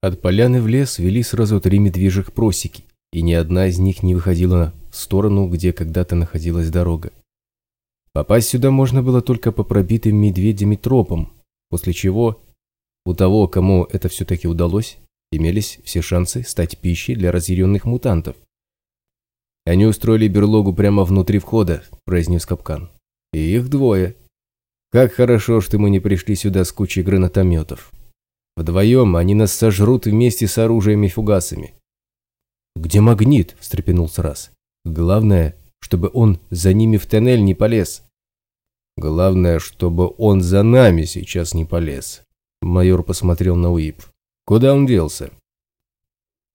От поляны в лес вели сразу три медвежьих просеки, и ни одна из них не выходила в сторону, где когда-то находилась дорога. Попасть сюда можно было только по пробитым медведями тропам, после чего у того, кому это все-таки удалось, имелись все шансы стать пищей для разъяренных мутантов. «Они устроили берлогу прямо внутри входа», – произнес капкан. «И их двое. Как хорошо, что мы не пришли сюда с кучей гранатометов. Вдвоем они нас сожрут вместе с оружием и фугасами. «Где магнит?» – встрепенулся раз. «Главное, чтобы он за ними в тоннель не полез». «Главное, чтобы он за нами сейчас не полез», – майор посмотрел на Уип. «Куда он делся?»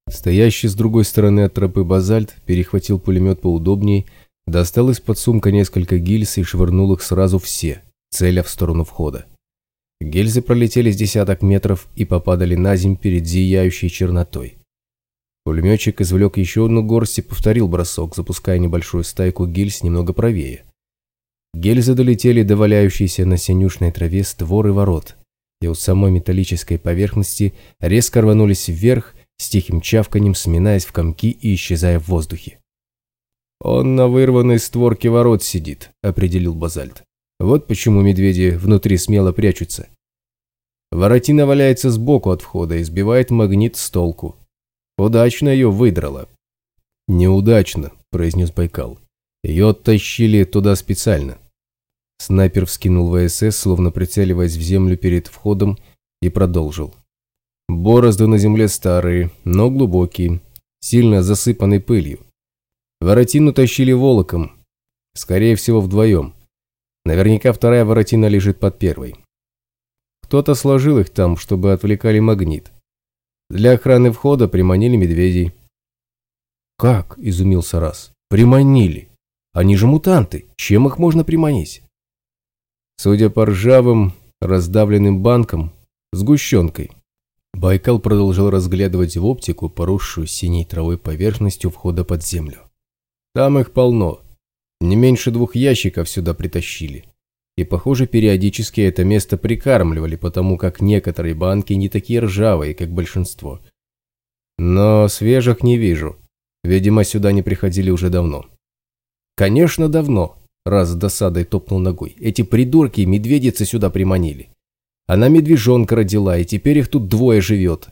Стоящий с другой стороны от тропы базальт перехватил пулемет поудобнее, достал из-под сумка несколько гильз и швырнул их сразу все, целя в сторону входа. Гильзы пролетели с десяток метров и попадали на земь перед зияющей чернотой. Пулеметчик извлек еще одну горсть и повторил бросок, запуская небольшую стайку гильз немного правее. Гильзы долетели до валяющейся на синюшной траве створы ворот, и у самой металлической поверхности резко рванулись вверх, с тихим чавканем сминаясь в комки и исчезая в воздухе. «Он на вырванной створке ворот сидит», — определил Базальт. «Вот почему медведи внутри смело прячутся. Воротина валяется сбоку от входа и сбивает магнит с толку. Удачно ее выдрало. «Неудачно», – произнес Байкал. «Ее оттащили туда специально». Снайпер вскинул ВСС, словно прицеливаясь в землю перед входом, и продолжил. Борозды на земле старые, но глубокие, сильно засыпаны пылью. Воротину тащили волоком, скорее всего вдвоем. Наверняка вторая воротина лежит под первой. Кто-то сложил их там, чтобы отвлекали магнит. Для охраны входа приманили медведей. «Как?» – изумился раз. «Приманили? Они же мутанты. Чем их можно приманить?» Судя по ржавым, раздавленным банкам, сгущенкой. Байкал продолжил разглядывать в оптику поросшую синей травой поверхностью входа под землю. Там их полно. Не меньше двух ящиков сюда притащили. И, похоже, периодически это место прикармливали, потому как некоторые банки не такие ржавые, как большинство. Но свежих не вижу. Видимо, сюда не приходили уже давно. Конечно, давно. Раз с досадой топнул ногой. Эти придурки медведицы сюда приманили. Она медвежонка родила, и теперь их тут двое живет.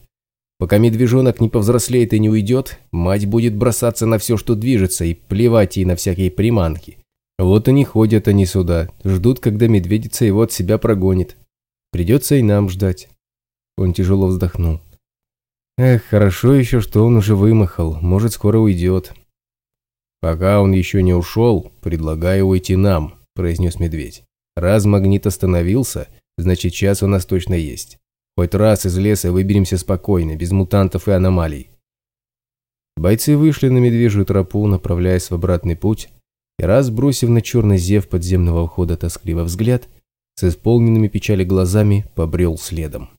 Пока медвежонок не повзрослеет и не уйдет, мать будет бросаться на все, что движется, и плевать ей на всякие приманки. Вот они ходят они сюда, ждут, когда медведица его от себя прогонит. Придется и нам ждать. Он тяжело вздохнул. Эх, хорошо еще, что он уже вымахал, может, скоро уйдет. Пока он еще не ушел, предлагаю уйти нам, произнес медведь. Раз магнит остановился, значит, час у нас точно есть. Хоть раз из леса выберемся спокойно, без мутантов и аномалий. Бойцы вышли на медвежью тропу, направляясь в обратный путь, и раз, бросив на черный зев подземного входа тоскливо взгляд, с исполненными печали глазами побрел следом.